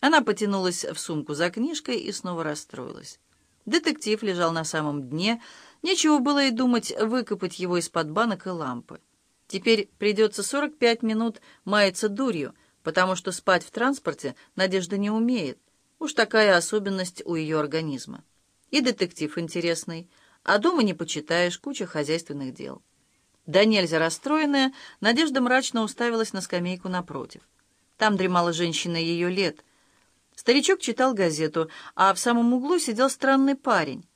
Она потянулась в сумку за книжкой и снова расстроилась. Детектив лежал на самом дне, нечего было и думать выкопать его из-под банок и лампы. Теперь придется 45 минут маяться дурью, потому что спать в транспорте Надежда не умеет. Уж такая особенность у ее организма. И детектив интересный, а дома не почитаешь, куча хозяйственных дел. Да нельзя расстроенная, Надежда мрачно уставилась на скамейку напротив. Там дремала женщина ее лет. Старичок читал газету, а в самом углу сидел странный парень.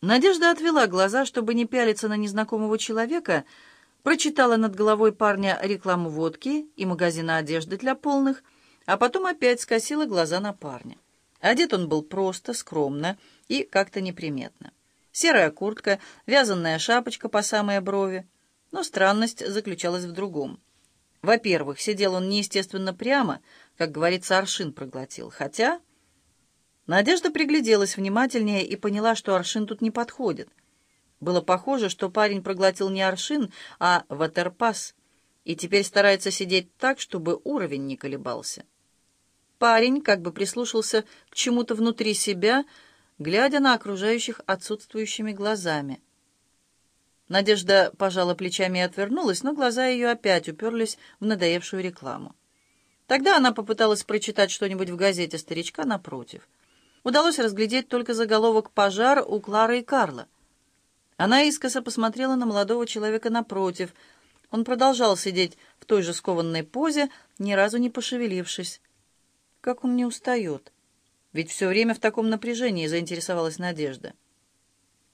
Надежда отвела глаза, чтобы не пялиться на незнакомого человека, прочитала над головой парня рекламу водки и магазина одежды для полных, а потом опять скосила глаза на парня. Одет он был просто, скромно и как-то неприметно. Серая куртка, вязаная шапочка по самой брови. Но странность заключалась в другом. Во-первых, сидел он неестественно прямо, как говорится, аршин проглотил. Хотя Надежда пригляделась внимательнее и поняла, что аршин тут не подходит. Было похоже, что парень проглотил не аршин, а ватерпас, и теперь старается сидеть так, чтобы уровень не колебался. Парень как бы прислушался к чему-то внутри себя, глядя на окружающих отсутствующими глазами. Надежда пожала плечами и отвернулась, но глаза ее опять уперлись в надоевшую рекламу. Тогда она попыталась прочитать что-нибудь в газете старичка напротив. Удалось разглядеть только заголовок «Пожар у Клары и Карла». Она искоса посмотрела на молодого человека напротив. Он продолжал сидеть в той же скованной позе, ни разу не пошевелившись. Как он не устает? Ведь все время в таком напряжении заинтересовалась Надежда.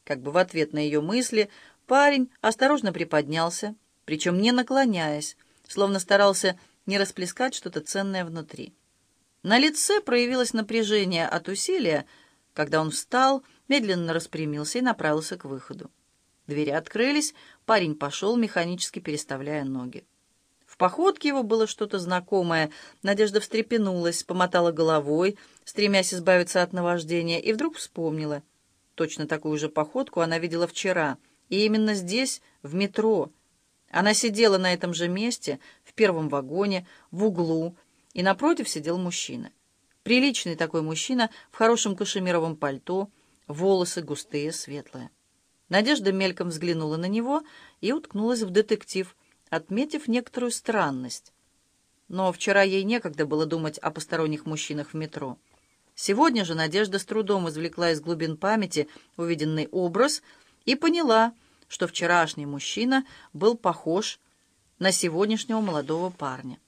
Как бы в ответ на ее мысли парень осторожно приподнялся, причем не наклоняясь, словно старался не расплескать что-то ценное внутри. На лице проявилось напряжение от усилия, когда он встал, медленно распрямился и направился к выходу. Двери открылись, парень пошел, механически переставляя ноги. В походке его было что-то знакомое. Надежда встрепенулась, помотала головой, стремясь избавиться от наваждения, и вдруг вспомнила. Точно такую же походку она видела вчера, и именно здесь, в метро. Она сидела на этом же месте, в первом вагоне, в углу, и напротив сидел мужчина. Приличный такой мужчина в хорошем кашемировом пальто, волосы густые, светлые. Надежда мельком взглянула на него и уткнулась в детектив — отметив некоторую странность. Но вчера ей некогда было думать о посторонних мужчинах в метро. Сегодня же Надежда с трудом извлекла из глубин памяти увиденный образ и поняла, что вчерашний мужчина был похож на сегодняшнего молодого парня.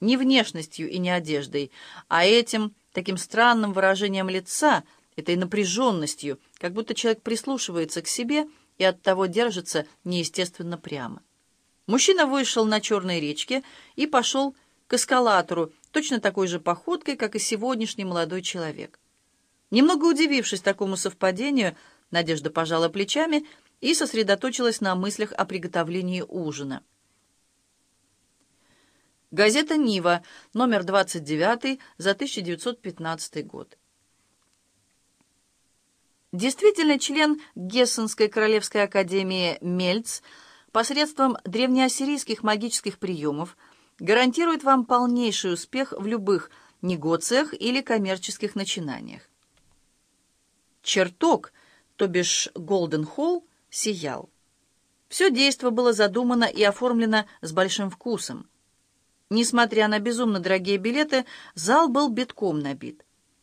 Не внешностью и не одеждой, а этим таким странным выражением лица, этой напряженностью, как будто человек прислушивается к себе и оттого держится неестественно прямо. Мужчина вышел на черной речке и пошел к эскалатору, точно такой же походкой, как и сегодняшний молодой человек. Немного удивившись такому совпадению, Надежда пожала плечами и сосредоточилась на мыслях о приготовлении ужина. Газета «Нива», номер 29 за 1915 год. Действительно, член Гессенской королевской академии Мельц – посредством древнеассирийских магических приемов гарантирует вам полнейший успех в любых негоциях или коммерческих начинаниях. Чертог, то бишь Голден Холл, сиял. Все действо было задумано и оформлено с большим вкусом. Несмотря на безумно дорогие билеты, зал был битком набит.